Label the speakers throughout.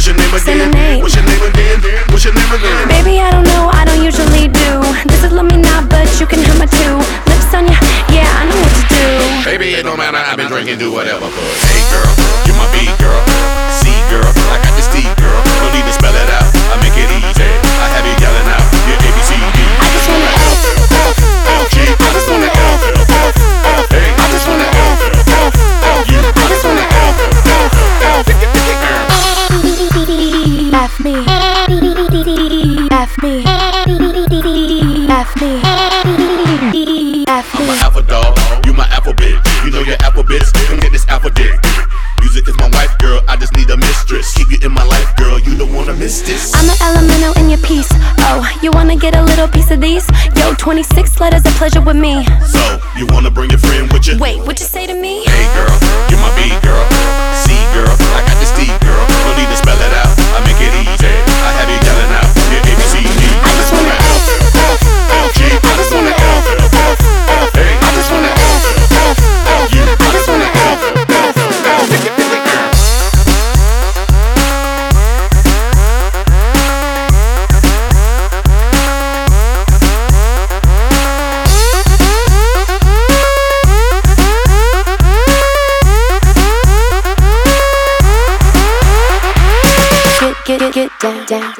Speaker 1: What's your name again? Say my name. What's your name again? What's your name again?
Speaker 2: Baby, I don't know. I don't usually do. This is let me not, but you can have my two lips on ya. Yeah, I know what to do.
Speaker 1: Baby, it don't matter. I've been drinking, do whatever. But.
Speaker 2: F me. F me. F me. I'm
Speaker 1: a alpha dog. You my alpha bitch. You know your alpha bitch. Come get this alpha dick. Music is my wife, girl. I just need a mistress. Keep you in my life, girl. You don't wanna miss this. I'm
Speaker 2: an elemental in your piece. Oh, you wanna get a little piece of these? Yo, 26 letters of pleasure with me.
Speaker 1: So, you wanna bring your friend with you?
Speaker 2: Wait, what'd you say to me? Hey,
Speaker 1: girl. You my B, girl.
Speaker 2: Get, get, get, get down, down.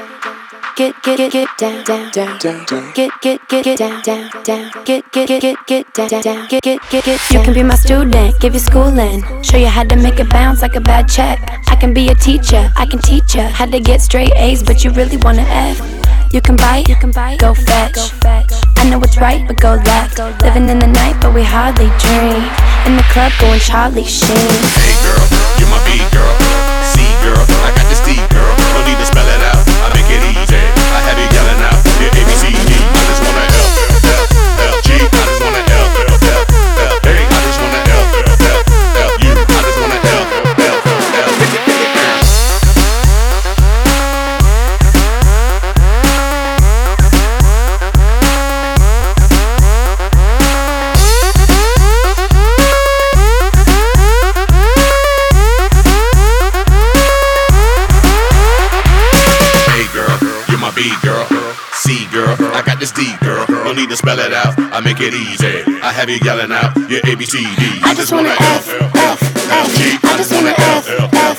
Speaker 2: Get, get, get, get down, down, down. down, down. Get, get, get, get down, down, down. Get, get, get, get, get down, down, down. Get, get, get, get. You can be my student, give you schooling, show you how to make it bounce like a bad check. I can be a teacher, I can teach you how to get straight A's, but you really wanna F. You can bite, you can bite, go fetch. Go fetch. I know what's right, but go left. Living in the night, but we hardly dream. In the club, going Charlie Sheen. Hey
Speaker 1: girl, girl. C girl, I got this D girl. No need to spell it out, I make it easy. I have you yelling out, yeah, A B C D. I just wanna F, F, L, G. I just wanna F, F,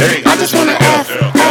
Speaker 1: A. I just wanna F, F,